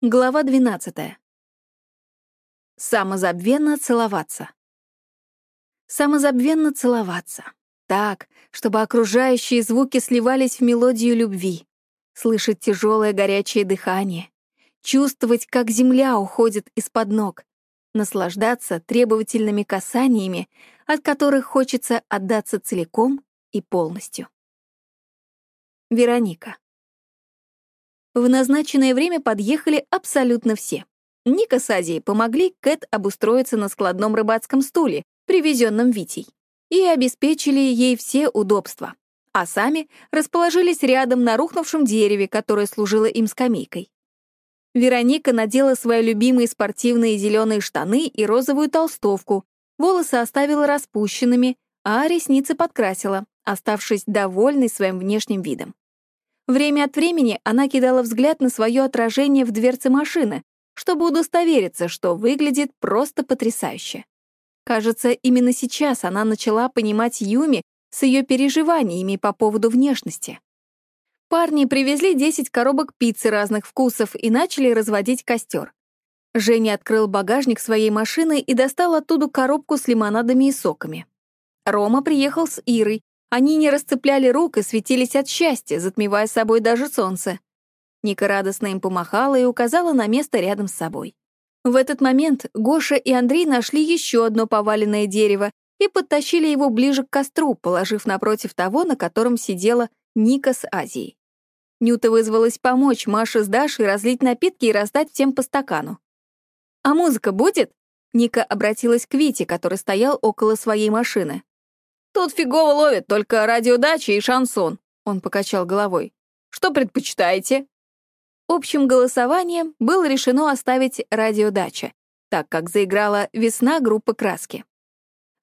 Глава 12. Самозабвенно целоваться. Самозабвенно целоваться. Так, чтобы окружающие звуки сливались в мелодию любви. Слышать тяжелое горячее дыхание. Чувствовать, как земля уходит из-под ног. Наслаждаться требовательными касаниями, от которых хочется отдаться целиком и полностью. Вероника. В назначенное время подъехали абсолютно все. Ника с Азией помогли Кэт обустроиться на складном рыбацком стуле, привезенном Витей, и обеспечили ей все удобства, а сами расположились рядом на рухнувшем дереве, которое служило им скамейкой. Вероника надела свои любимые спортивные зеленые штаны и розовую толстовку, волосы оставила распущенными, а ресницы подкрасила, оставшись довольной своим внешним видом. Время от времени она кидала взгляд на свое отражение в дверце машины, чтобы удостовериться, что выглядит просто потрясающе. Кажется, именно сейчас она начала понимать Юми с ее переживаниями по поводу внешности. Парни привезли 10 коробок пиццы разных вкусов и начали разводить костер. Женя открыл багажник своей машины и достал оттуда коробку с лимонадами и соками. Рома приехал с Ирой, они не расцепляли рук и светились от счастья, затмевая собой даже солнце. Ника радостно им помахала и указала на место рядом с собой. В этот момент Гоша и Андрей нашли еще одно поваленное дерево и подтащили его ближе к костру, положив напротив того, на котором сидела Ника с Азией. Нюта вызвалась помочь Маше с Дашей разлить напитки и раздать всем по стакану. «А музыка будет?» Ника обратилась к Вите, который стоял около своей машины. «Тут фигово ловит, только радиодача и шансон», — он покачал головой. «Что предпочитаете?» Общим голосованием было решено оставить радиодача, так как заиграла «Весна» группы «Краски».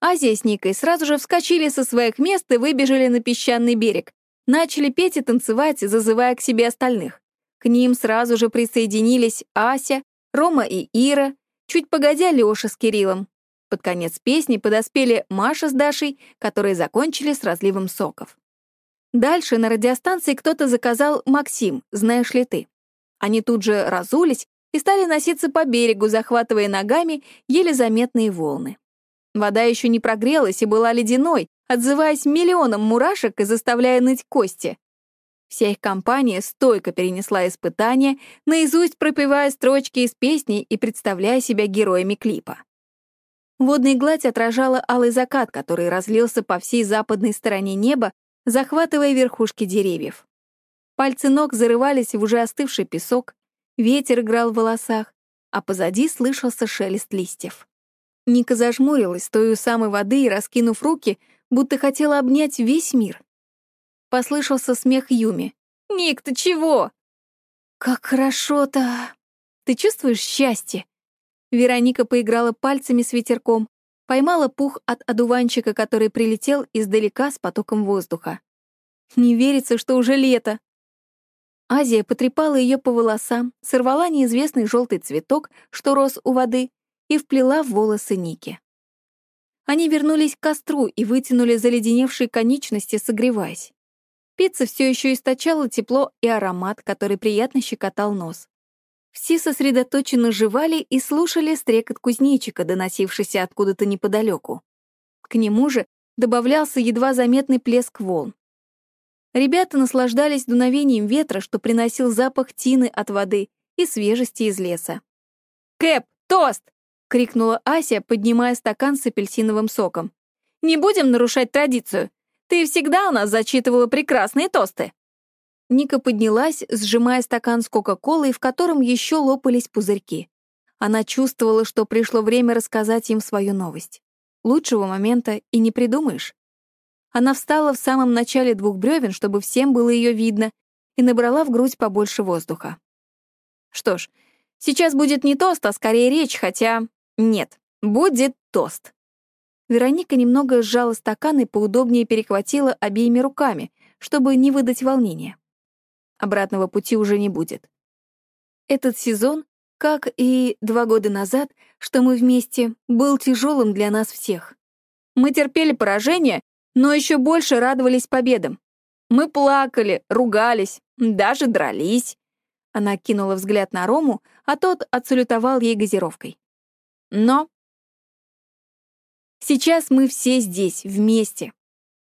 Азия с Никой сразу же вскочили со своих мест и выбежали на песчаный берег. Начали петь и танцевать, зазывая к себе остальных. К ним сразу же присоединились Ася, Рома и Ира, чуть погодя Лёша с Кириллом. Под конец песни подоспели Маша с Дашей, которые закончили с разливом соков. Дальше на радиостанции кто-то заказал «Максим, знаешь ли ты?». Они тут же разулись и стали носиться по берегу, захватывая ногами еле заметные волны. Вода еще не прогрелась и была ледяной, отзываясь миллионом мурашек и заставляя ныть кости. Вся их компания стойко перенесла испытания, наизусть пропевая строчки из песни и представляя себя героями клипа. Водная гладь отражала алый закат, который разлился по всей западной стороне неба, захватывая верхушки деревьев. Пальцы ног зарывались в уже остывший песок, ветер играл в волосах, а позади слышался шелест листьев. Ника зажмурилась, стоя у самой воды и, раскинув руки, будто хотела обнять весь мир. Послышался смех Юми. «Ник, ты чего?» «Как хорошо-то! Ты чувствуешь счастье?» Вероника поиграла пальцами с ветерком, поймала пух от одуванчика, который прилетел издалека с потоком воздуха. Не верится, что уже лето. Азия потрепала ее по волосам, сорвала неизвестный желтый цветок, что рос у воды, и вплела в волосы Ники. Они вернулись к костру и вытянули заледеневшие конечности, согреваясь. Пицца все еще источала тепло и аромат, который приятно щекотал нос. Все сосредоточенно жевали и слушали стрекот кузнечика, доносившийся откуда-то неподалеку. К нему же добавлялся едва заметный плеск волн. Ребята наслаждались дуновением ветра, что приносил запах тины от воды и свежести из леса. «Кэп, тост!» — крикнула Ася, поднимая стакан с апельсиновым соком. «Не будем нарушать традицию. Ты всегда у нас зачитывала прекрасные тосты». Ника поднялась, сжимая стакан с Кока-Колой, в котором еще лопались пузырьки. Она чувствовала, что пришло время рассказать им свою новость. Лучшего момента и не придумаешь. Она встала в самом начале двух бревен, чтобы всем было ее видно, и набрала в грудь побольше воздуха. Что ж, сейчас будет не тост, а скорее речь, хотя... Нет, будет тост. Вероника немного сжала стакан и поудобнее перехватила обеими руками, чтобы не выдать волнения. Обратного пути уже не будет. Этот сезон, как и два года назад, что мы вместе, был тяжелым для нас всех. Мы терпели поражение, но еще больше радовались победам. Мы плакали, ругались, даже дрались. Она кинула взгляд на Рому, а тот отсалютовал ей газировкой. Но сейчас мы все здесь, вместе.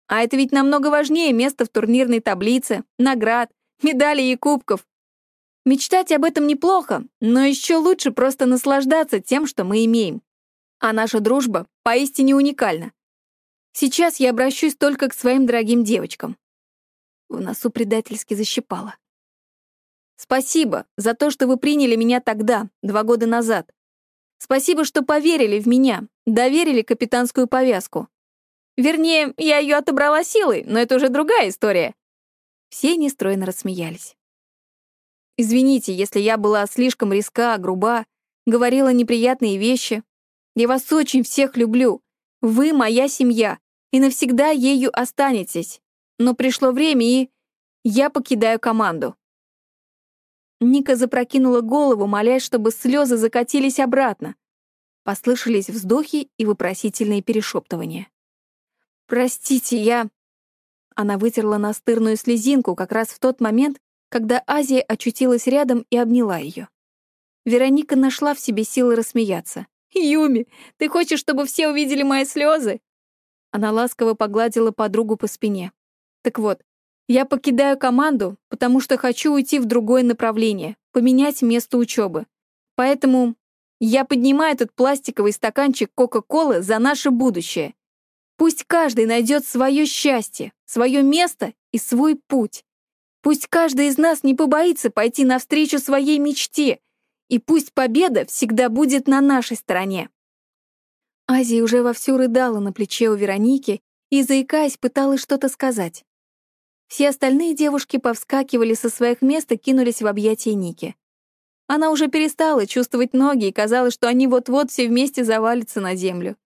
А это ведь намного важнее места в турнирной таблице, наград, медалей и кубков. Мечтать об этом неплохо, но еще лучше просто наслаждаться тем, что мы имеем. А наша дружба поистине уникальна. Сейчас я обращусь только к своим дорогим девочкам. В носу предательски защипало. Спасибо за то, что вы приняли меня тогда, два года назад. Спасибо, что поверили в меня, доверили капитанскую повязку. Вернее, я ее отобрала силой, но это уже другая история. Все нестройно рассмеялись. Извините, если я была слишком резка, груба, говорила неприятные вещи. Я вас очень всех люблю. Вы моя семья, и навсегда ею останетесь. Но пришло время, и я покидаю команду. Ника запрокинула голову, молясь, чтобы слезы закатились обратно. Послышались вздохи и вопросительные перешептывания. «Простите, я...» Она вытерла настырную слезинку как раз в тот момент, когда Азия очутилась рядом и обняла ее. Вероника нашла в себе силы рассмеяться. «Юми, ты хочешь, чтобы все увидели мои слезы?» Она ласково погладила подругу по спине. «Так вот, я покидаю команду, потому что хочу уйти в другое направление, поменять место учебы. Поэтому я поднимаю этот пластиковый стаканчик Кока-Колы за наше будущее. Пусть каждый найдет свое счастье, свое место и свой путь. Пусть каждый из нас не побоится пойти навстречу своей мечте, и пусть победа всегда будет на нашей стороне. Азия уже вовсю рыдала на плече у Вероники и, заикаясь, пыталась что-то сказать. Все остальные девушки повскакивали со своих мест и кинулись в объятия Ники. Она уже перестала чувствовать ноги, и казалось, что они вот-вот все вместе завалятся на землю.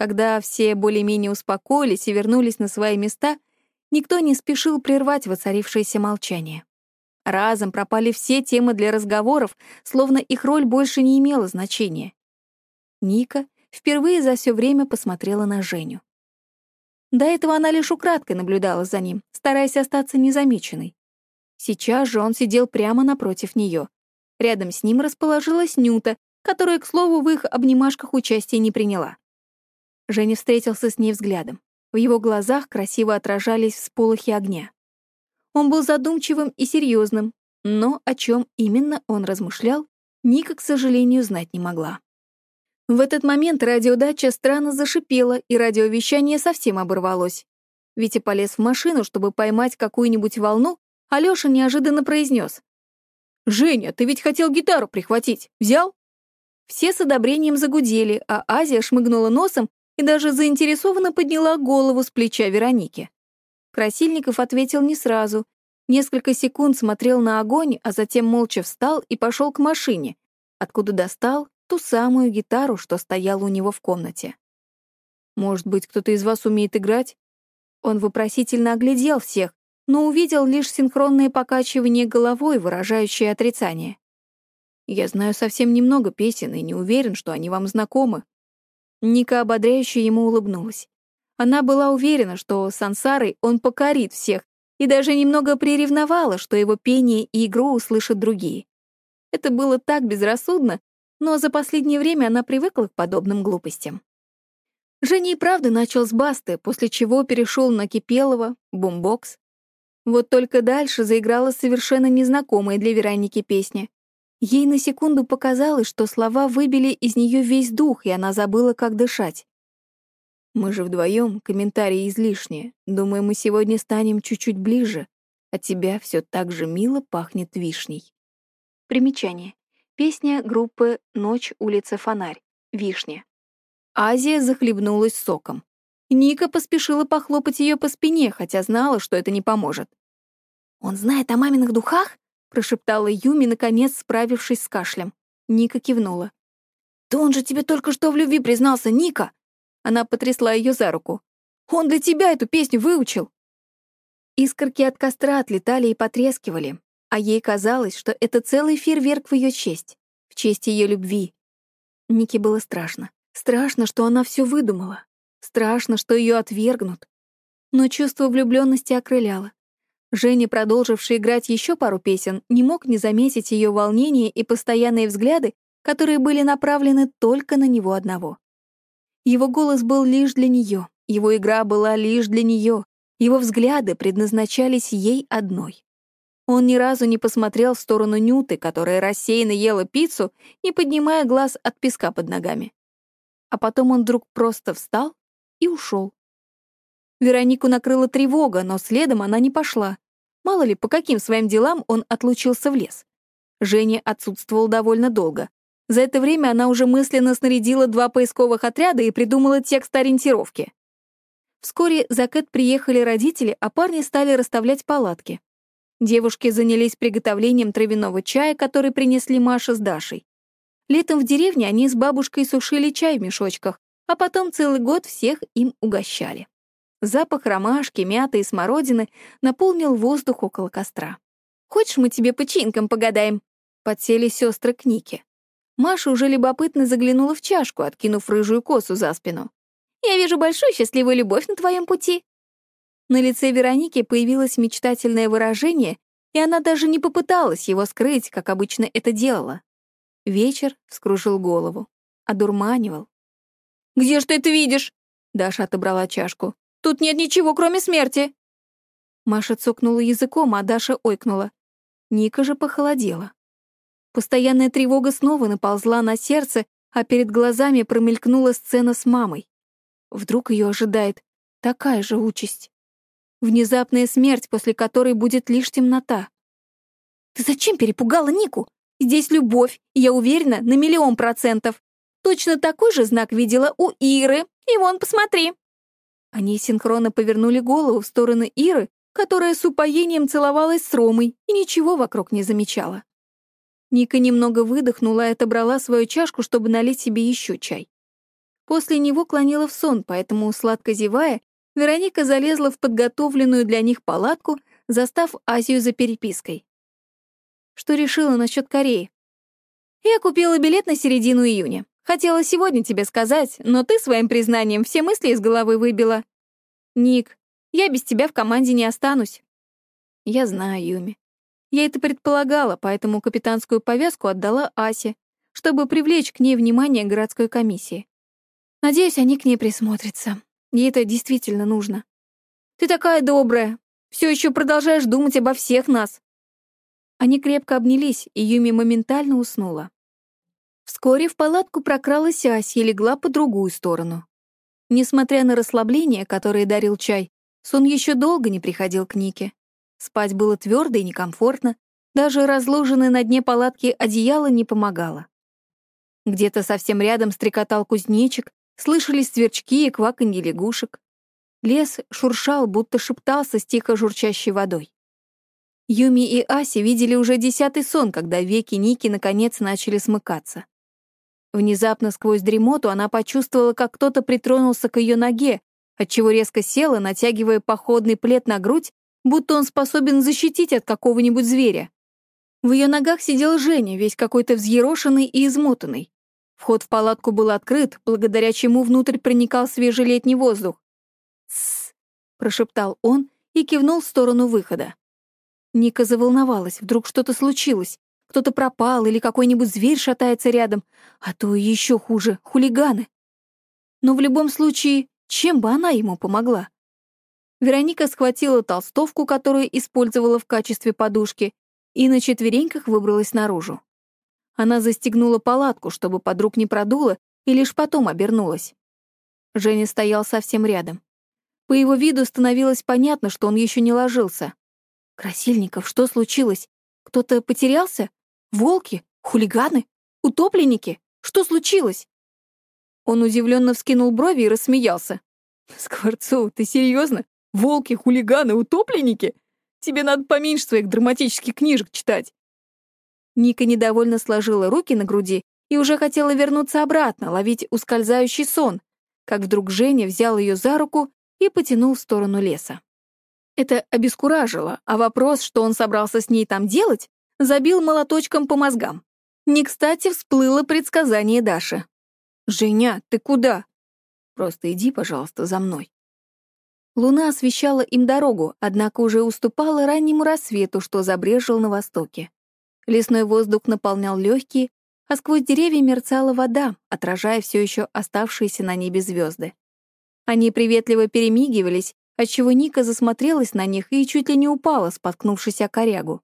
Когда все более-менее успокоились и вернулись на свои места — Никто не спешил прервать воцарившееся молчание. Разом пропали все темы для разговоров, словно их роль больше не имела значения. Ника впервые за все время посмотрела на Женю. До этого она лишь украдкой наблюдала за ним, стараясь остаться незамеченной. Сейчас же он сидел прямо напротив нее. Рядом с ним расположилась Нюта, которая, к слову, в их обнимашках участия не приняла. Женя встретился с ней взглядом. В его глазах красиво отражались всполохи огня. Он был задумчивым и серьезным, но о чем именно он размышлял, Ника, к сожалению, знать не могла. В этот момент радиодача странно зашипела, и радиовещание совсем оборвалось. Витя полез в машину, чтобы поймать какую-нибудь волну, а Лёша неожиданно произнес. «Женя, ты ведь хотел гитару прихватить. Взял?» Все с одобрением загудели, а Азия шмыгнула носом и даже заинтересованно подняла голову с плеча Вероники. Красильников ответил не сразу. Несколько секунд смотрел на огонь, а затем молча встал и пошел к машине, откуда достал ту самую гитару, что стояла у него в комнате. «Может быть, кто-то из вас умеет играть?» Он вопросительно оглядел всех, но увидел лишь синхронное покачивание головой, выражающее отрицание. «Я знаю совсем немного песен и не уверен, что они вам знакомы», Ника ободряюще ему улыбнулась. Она была уверена, что сансарой он покорит всех, и даже немного приревновала, что его пение и игру услышат другие. Это было так безрассудно, но за последнее время она привыкла к подобным глупостям. Женя и правда начал с басты, после чего перешел на Кипелова, бумбокс. Вот только дальше заиграла совершенно незнакомая для Вероники песня. Ей на секунду показалось, что слова выбили из нее весь дух, и она забыла, как дышать. «Мы же вдвоем, комментарии излишние. Думаю, мы сегодня станем чуть-чуть ближе. От тебя все так же мило пахнет вишней». Примечание. Песня группы «Ночь, улица, фонарь». Вишня. Азия захлебнулась соком. Ника поспешила похлопать ее по спине, хотя знала, что это не поможет. «Он знает о маминых духах?» Прошептала Юми, наконец справившись с кашлем. Ника кивнула. «Да он же тебе только что в любви признался, Ника!» Она потрясла ее за руку. «Он для тебя эту песню выучил!» Искорки от костра отлетали и потрескивали, а ей казалось, что это целый фейерверк в ее честь, в честь ее любви. Нике было страшно. Страшно, что она все выдумала. Страшно, что ее отвергнут. Но чувство влюбленности окрыляло. Женя, продолживший играть еще пару песен, не мог не заметить ее волнение и постоянные взгляды, которые были направлены только на него одного. Его голос был лишь для нее, его игра была лишь для нее, его взгляды предназначались ей одной. Он ни разу не посмотрел в сторону Нюты, которая рассеянно ела пиццу, не поднимая глаз от песка под ногами. А потом он вдруг просто встал и ушел. Веронику накрыла тревога, но следом она не пошла. Мало ли, по каким своим делам он отлучился в лес. Женя отсутствовал довольно долго. За это время она уже мысленно снарядила два поисковых отряда и придумала текст ориентировки. Вскоре за Кэт приехали родители, а парни стали расставлять палатки. Девушки занялись приготовлением травяного чая, который принесли Маша с Дашей. Летом в деревне они с бабушкой сушили чай в мешочках, а потом целый год всех им угощали. Запах ромашки, мяты и смородины наполнил воздух около костра. «Хочешь, мы тебе починкам погадаем?» Подсели сестры к Нике. Маша уже любопытно заглянула в чашку, откинув рыжую косу за спину. «Я вижу большую счастливую любовь на твоем пути». На лице Вероники появилось мечтательное выражение, и она даже не попыталась его скрыть, как обычно это делала. Вечер вскружил голову, одурманивал. «Где ж ты это видишь?» Даша отобрала чашку. Тут нет ничего, кроме смерти!» Маша цокнула языком, а Даша ойкнула. Ника же похолодела. Постоянная тревога снова наползла на сердце, а перед глазами промелькнула сцена с мамой. Вдруг ее ожидает такая же участь. Внезапная смерть, после которой будет лишь темнота. «Ты зачем перепугала Нику? Здесь любовь, я уверена, на миллион процентов. Точно такой же знак видела у Иры, и вон, посмотри». Они синхронно повернули голову в сторону Иры, которая с упоением целовалась с Ромой и ничего вокруг не замечала. Ника немного выдохнула и отобрала свою чашку, чтобы налить себе еще чай. После него клонила в сон, поэтому, сладко зевая, Вероника залезла в подготовленную для них палатку, застав Азию за перепиской. Что решила насчет Кореи? Я купила билет на середину июня. Хотела сегодня тебе сказать, но ты своим признанием все мысли из головы выбила. Ник, я без тебя в команде не останусь. Я знаю, Юми. Я это предполагала, поэтому капитанскую повязку отдала Асе, чтобы привлечь к ней внимание городской комиссии. Надеюсь, они к ней присмотрятся. Ей это действительно нужно. Ты такая добрая. Все еще продолжаешь думать обо всех нас. Они крепко обнялись, и Юми моментально уснула. Вскоре в палатку прокралась Ася и легла по другую сторону. Несмотря на расслабление, которое дарил чай, сон еще долго не приходил к Нике. Спать было твердо и некомфортно, даже разложенное на дне палатки одеяло не помогало. Где-то совсем рядом стрекотал кузнечик, слышались сверчки и кваканье лягушек. Лес шуршал, будто шептался с тихо журчащей водой. Юми и Аси видели уже десятый сон, когда веки Ники наконец начали смыкаться. Внезапно сквозь дремоту она почувствовала, как кто-то притронулся к ее ноге, отчего резко села, натягивая походный плед на грудь, будто он способен защитить от какого-нибудь зверя. В ее ногах сидел Женя, весь какой-то взъерошенный и измотанный. Вход в палатку был открыт, благодаря чему внутрь проникал свежий летний воздух. «Тссс», — прошептал он и кивнул в сторону выхода. Ника заволновалась, вдруг что-то случилось. Кто-то пропал или какой-нибудь зверь шатается рядом, а то еще хуже — хулиганы. Но в любом случае, чем бы она ему помогла? Вероника схватила толстовку, которую использовала в качестве подушки, и на четвереньках выбралась наружу. Она застегнула палатку, чтобы подруг не продуло, и лишь потом обернулась. Женя стоял совсем рядом. По его виду становилось понятно, что он еще не ложился. «Красильников, что случилось? Кто-то потерялся?» Волки? Хулиганы? Утопленники? Что случилось?» Он удивленно вскинул брови и рассмеялся. «Скворцов, ты серьезно? Волки, хулиганы, утопленники? Тебе надо поменьше своих драматических книжек читать». Ника недовольно сложила руки на груди и уже хотела вернуться обратно, ловить ускользающий сон, как вдруг Женя взял ее за руку и потянул в сторону леса. Это обескуражило, а вопрос, что он собрался с ней там делать, забил молоточком по мозгам. Не кстати всплыло предсказание Даши. «Женя, ты куда?» «Просто иди, пожалуйста, за мной». Луна освещала им дорогу, однако уже уступала раннему рассвету, что забрежил на востоке. Лесной воздух наполнял легкие, а сквозь деревья мерцала вода, отражая все еще оставшиеся на небе звезды. Они приветливо перемигивались, отчего Ника засмотрелась на них и чуть ли не упала, споткнувшись о корягу.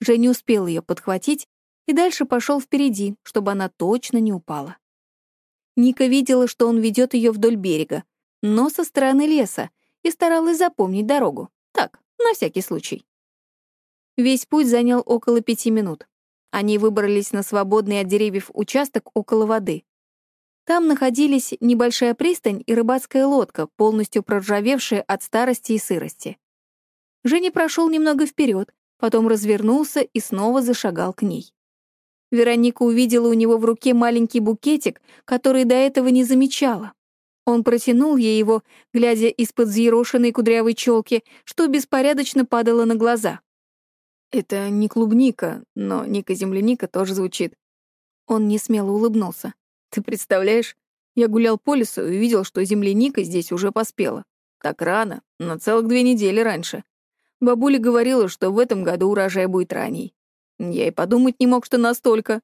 Женя успел ее подхватить и дальше пошел впереди, чтобы она точно не упала. Ника видела, что он ведет ее вдоль берега, но со стороны леса, и старалась запомнить дорогу. Так, на всякий случай. Весь путь занял около пяти минут. Они выбрались на свободный от деревьев участок около воды. Там находились небольшая пристань и рыбацкая лодка, полностью проржавевшая от старости и сырости. Женя прошел немного вперед, потом развернулся и снова зашагал к ней. Вероника увидела у него в руке маленький букетик, который до этого не замечала. Он протянул ей его, глядя из-под взъерошенной кудрявой челки, что беспорядочно падало на глаза. «Это не клубника, но Ника-земляника тоже звучит». Он несмело улыбнулся. «Ты представляешь, я гулял по лесу и увидел, что земляника здесь уже поспела. Так рано, на целых две недели раньше. Бабуля говорила, что в этом году урожай будет ранний. Я и подумать не мог, что настолько.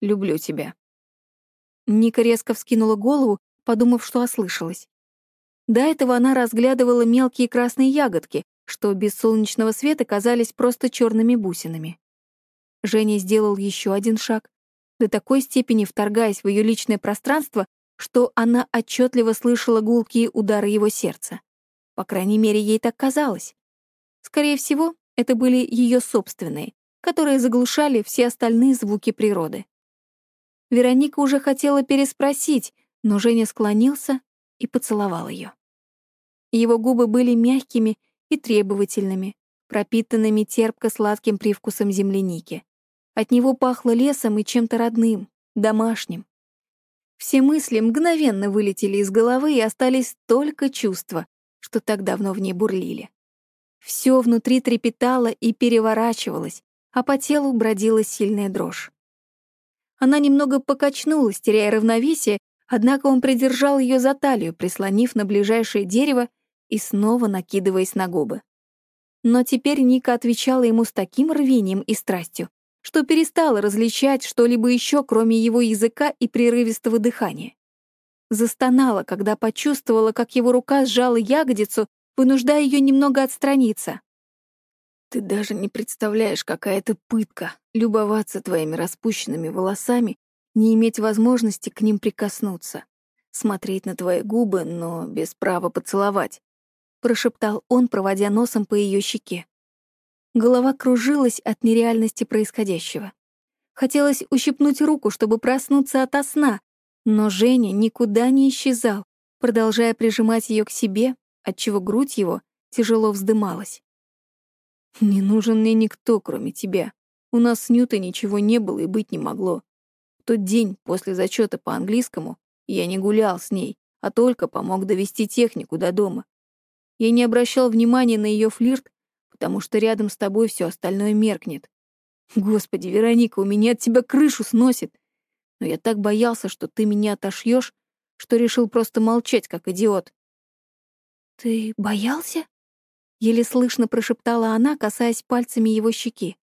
Люблю тебя». Ника резко вскинула голову, подумав, что ослышалась. До этого она разглядывала мелкие красные ягодки, что без солнечного света казались просто черными бусинами. Женя сделал еще один шаг, до такой степени вторгаясь в ее личное пространство, что она отчетливо слышала гулкие удары его сердца. По крайней мере, ей так казалось. Скорее всего, это были ее собственные, которые заглушали все остальные звуки природы. Вероника уже хотела переспросить, но Женя склонился и поцеловал ее. Его губы были мягкими и требовательными, пропитанными терпко-сладким привкусом земляники. От него пахло лесом и чем-то родным, домашним. Все мысли мгновенно вылетели из головы и остались только чувства, что так давно в ней бурлили. Все внутри трепетало и переворачивалось, а по телу бродила сильная дрожь. Она немного покачнулась, теряя равновесие, однако он придержал ее за талию, прислонив на ближайшее дерево и снова накидываясь на губы. Но теперь Ника отвечала ему с таким рвением и страстью, что перестала различать что-либо еще, кроме его языка и прерывистого дыхания. Застонала, когда почувствовала, как его рука сжала ягодицу, вынуждая ее немного отстраниться. Ты даже не представляешь, какая это пытка — любоваться твоими распущенными волосами, не иметь возможности к ним прикоснуться, смотреть на твои губы, но без права поцеловать», — прошептал он, проводя носом по ее щеке. Голова кружилась от нереальности происходящего. Хотелось ущипнуть руку, чтобы проснуться ото сна, но Женя никуда не исчезал, продолжая прижимать ее к себе, отчего грудь его тяжело вздымалась. «Не нужен мне никто, кроме тебя. У нас с Нютой ничего не было и быть не могло. В тот день, после зачета по английскому, я не гулял с ней, а только помог довести технику до дома. Я не обращал внимания на ее флирт, потому что рядом с тобой все остальное меркнет. Господи, Вероника, у меня от тебя крышу сносит. Но я так боялся, что ты меня отошьешь, что решил просто молчать, как идиот. Ты боялся? Еле слышно прошептала она, касаясь пальцами его щеки.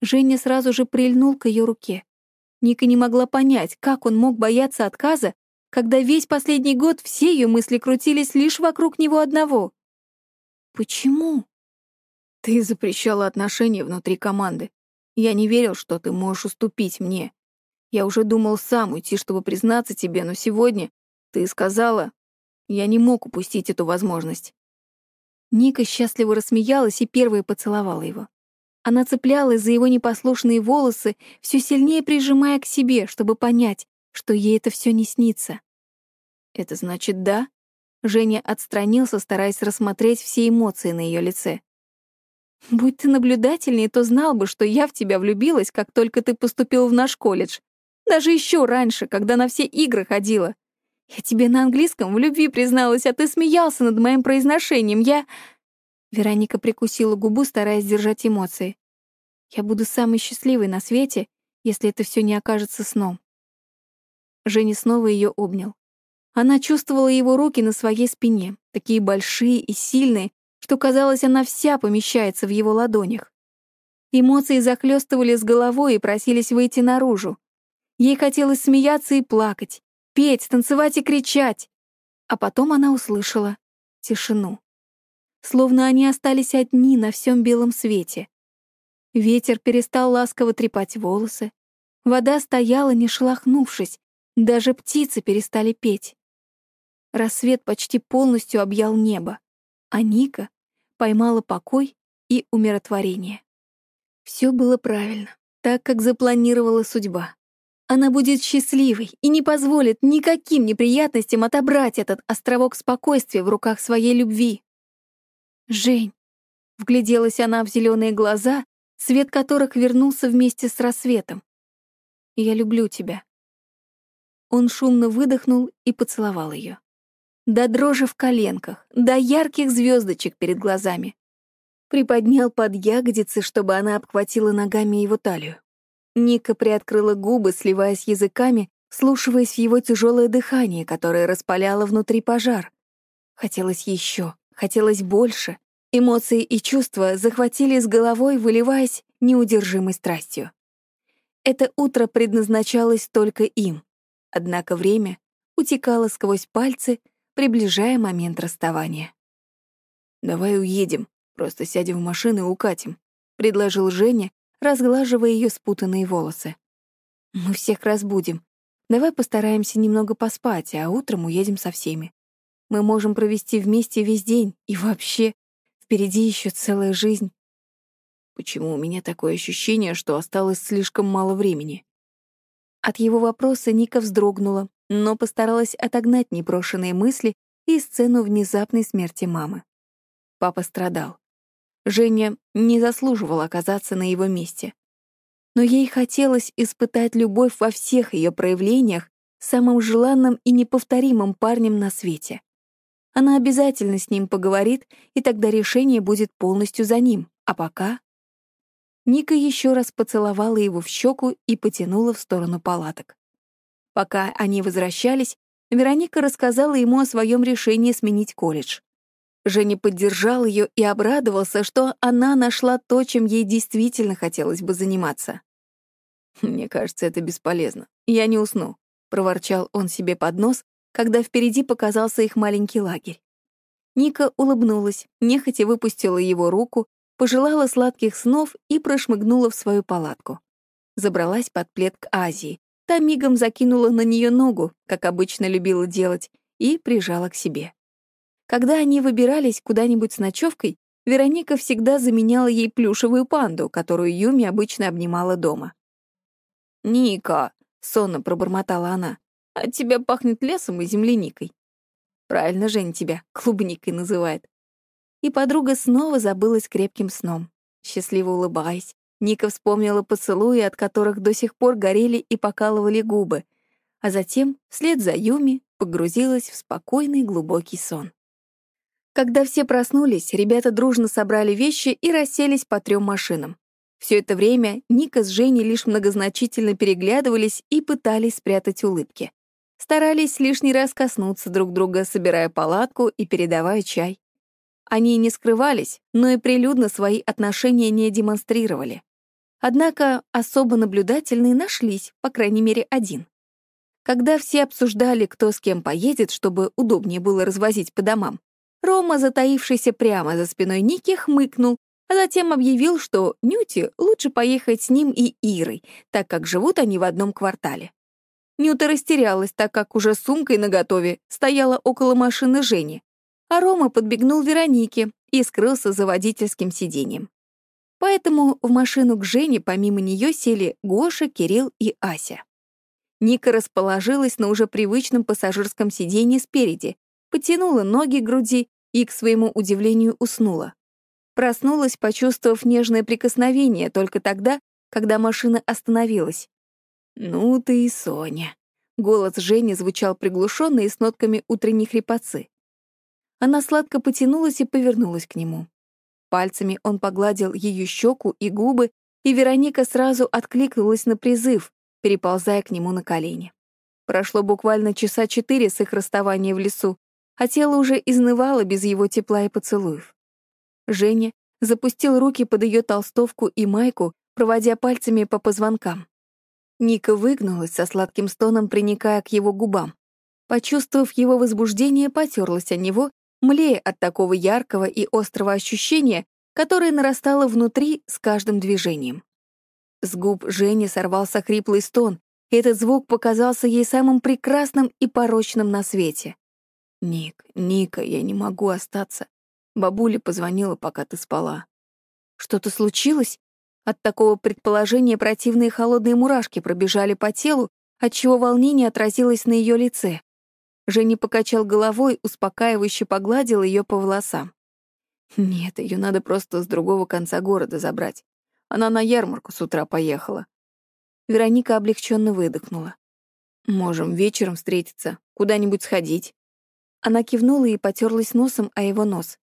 Женя сразу же прильнул к ее руке. Ника не могла понять, как он мог бояться отказа, когда весь последний год все ее мысли крутились лишь вокруг него одного. «Почему?» «Ты запрещала отношения внутри команды. Я не верил, что ты можешь уступить мне. Я уже думал сам уйти, чтобы признаться тебе, но сегодня ты сказала... Я не мог упустить эту возможность. Ника счастливо рассмеялась и первая поцеловала его. Она цеплялась за его непослушные волосы, все сильнее прижимая к себе, чтобы понять, что ей это все не снится. «Это значит да?» Женя отстранился, стараясь рассмотреть все эмоции на ее лице. «Будь ты наблюдательнее, то знал бы, что я в тебя влюбилась, как только ты поступил в наш колледж. Даже еще раньше, когда на все игры ходила. Я тебе на английском в любви призналась, а ты смеялся над моим произношением. Я...» Вероника прикусила губу, стараясь держать эмоции. «Я буду самой счастливой на свете, если это все не окажется сном». Женя снова ее обнял. Она чувствовала его руки на своей спине, такие большие и сильные, что казалось, она вся помещается в его ладонях. Эмоции захлестывали с головой и просились выйти наружу. Ей хотелось смеяться и плакать, петь, танцевать и кричать. А потом она услышала тишину. Словно они остались одни на всем белом свете. Ветер перестал ласково трепать волосы. Вода стояла, не шелохнувшись. Даже птицы перестали петь. Рассвет почти полностью объял небо, а Ника поймала покой и умиротворение. Все было правильно, так, как запланировала судьба. Она будет счастливой и не позволит никаким неприятностям отобрать этот островок спокойствия в руках своей любви. «Жень», — вгляделась она в зеленые глаза, свет которых вернулся вместе с рассветом. «Я люблю тебя». Он шумно выдохнул и поцеловал ее. До дрожи в коленках, до ярких звездочек перед глазами. Приподнял под ягодицы, чтобы она обхватила ногами его талию. Ника приоткрыла губы, сливаясь языками, слушаясь в его тяжелое дыхание, которое распаляло внутри пожар. Хотелось еще, хотелось больше. Эмоции и чувства захватили с головой, выливаясь неудержимой страстью. Это утро предназначалось только им. Однако время утекало сквозь пальцы, приближая момент расставания. «Давай уедем, просто сядем в машину и укатим», — предложил Женя, разглаживая ее спутанные волосы. «Мы всех разбудим. Давай постараемся немного поспать, а утром уедем со всеми. Мы можем провести вместе весь день, и вообще, впереди еще целая жизнь». Почему у меня такое ощущение, что осталось слишком мало времени? От его вопроса Ника вздрогнула, но постаралась отогнать непрошенные мысли и сцену внезапной смерти мамы. Папа страдал. Женя не заслуживала оказаться на его месте. Но ей хотелось испытать любовь во всех ее проявлениях самым желанным и неповторимым парнем на свете. Она обязательно с ним поговорит, и тогда решение будет полностью за ним. А пока... Ника еще раз поцеловала его в щеку и потянула в сторону палаток. Пока они возвращались, Вероника рассказала ему о своем решении сменить колледж. Женя поддержал ее и обрадовался, что она нашла то, чем ей действительно хотелось бы заниматься. «Мне кажется, это бесполезно. Я не усну», — проворчал он себе под нос, когда впереди показался их маленький лагерь. Ника улыбнулась, нехотя выпустила его руку, пожелала сладких снов и прошмыгнула в свою палатку. Забралась под плед к Азии, та мигом закинула на нее ногу, как обычно любила делать, и прижала к себе. Когда они выбирались куда-нибудь с ночевкой, Вероника всегда заменяла ей плюшевую панду, которую Юми обычно обнимала дома. «Ника!» — сонно пробормотала она. «От тебя пахнет лесом и земляникой». «Правильно Жень тебя клубникой называет». И подруга снова забылась крепким сном. Счастливо улыбаясь, Ника вспомнила поцелуи, от которых до сих пор горели и покалывали губы, а затем, вслед за Юми, погрузилась в спокойный глубокий сон. Когда все проснулись, ребята дружно собрали вещи и расселись по трем машинам. Все это время Ника с Женей лишь многозначительно переглядывались и пытались спрятать улыбки. Старались лишний раз коснуться друг друга, собирая палатку и передавая чай. Они не скрывались, но и прилюдно свои отношения не демонстрировали. Однако особо наблюдательные нашлись, по крайней мере, один. Когда все обсуждали, кто с кем поедет, чтобы удобнее было развозить по домам, Рома, затаившийся прямо за спиной Ники, хмыкнул, а затем объявил, что Нюте лучше поехать с ним и Ирой, так как живут они в одном квартале. Нюта растерялась, так как уже сумкой наготове стояла около машины Жени, а Рома подбегнул Веронике и скрылся за водительским сиденьем. Поэтому в машину к Жене помимо нее сели Гоша, Кирилл и Ася. Ника расположилась на уже привычном пассажирском сиденье спереди, потянула ноги к груди и, к своему удивлению, уснула. Проснулась, почувствовав нежное прикосновение только тогда, когда машина остановилась. «Ну ты и Соня!» Голос Жени звучал приглушенно и с нотками утренней хрипотцы. Она сладко потянулась и повернулась к нему. Пальцами он погладил ее щеку и губы, и Вероника сразу откликнулась на призыв, переползая к нему на колени. Прошло буквально часа четыре с их расставания в лесу, а тело уже изнывало без его тепла и поцелуев. Женя запустил руки под ее толстовку и майку, проводя пальцами по позвонкам. Ника выгнулась со сладким стоном, приникая к его губам. Почувствовав его возбуждение, потерлась о него, млея от такого яркого и острого ощущения, которое нарастало внутри с каждым движением. С губ Жени сорвался хриплый стон, и этот звук показался ей самым прекрасным и порочным на свете. «Ник, Ника, я не могу остаться. Бабуля позвонила, пока ты спала». «Что-то случилось?» От такого предположения противные холодные мурашки пробежали по телу, отчего волнение отразилось на ее лице. Женя покачал головой, успокаивающе погладил ее по волосам. «Нет, ее надо просто с другого конца города забрать. Она на ярмарку с утра поехала». Вероника облегченно выдохнула. «Можем вечером встретиться, куда-нибудь сходить». Она кивнула и потерлась носом о его нос.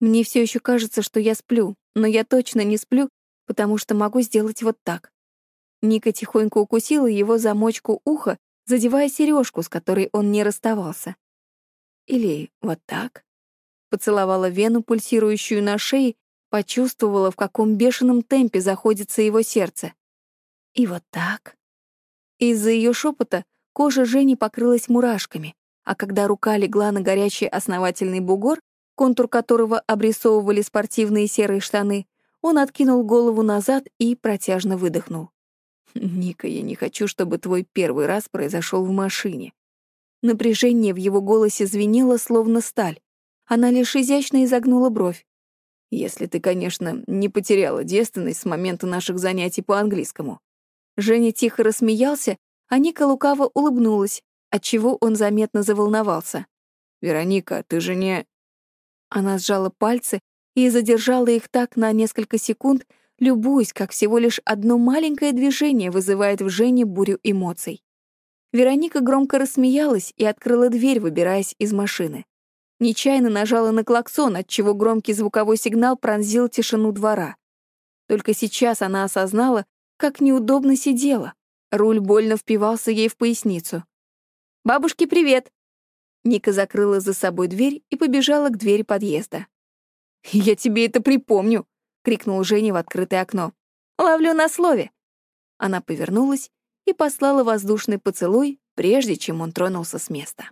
«Мне все еще кажется, что я сплю, но я точно не сплю, потому что могу сделать вот так. Ника тихонько укусила его замочку уха, задевая сережку, с которой он не расставался. Или вот так. Поцеловала вену, пульсирующую на шее, почувствовала, в каком бешеном темпе заходится его сердце. И вот так. Из-за ее шепота кожа Жени покрылась мурашками, а когда рука легла на горячий основательный бугор, контур которого обрисовывали спортивные серые штаны, он откинул голову назад и протяжно выдохнул. «Ника, я не хочу, чтобы твой первый раз произошел в машине». Напряжение в его голосе звенело, словно сталь. Она лишь изящно изогнула бровь. «Если ты, конечно, не потеряла девственность с момента наших занятий по английскому». Женя тихо рассмеялся, а Ника лукаво улыбнулась, отчего он заметно заволновался. «Вероника, ты же не...» Она сжала пальцы, и задержала их так на несколько секунд, любуясь, как всего лишь одно маленькое движение вызывает в Жене бурю эмоций. Вероника громко рассмеялась и открыла дверь, выбираясь из машины. Нечаянно нажала на клаксон, отчего громкий звуковой сигнал пронзил тишину двора. Только сейчас она осознала, как неудобно сидела. Руль больно впивался ей в поясницу. «Бабушке привет!» Ника закрыла за собой дверь и побежала к двери подъезда. «Я тебе это припомню!» — крикнул Женя в открытое окно. «Ловлю на слове!» Она повернулась и послала воздушный поцелуй, прежде чем он тронулся с места.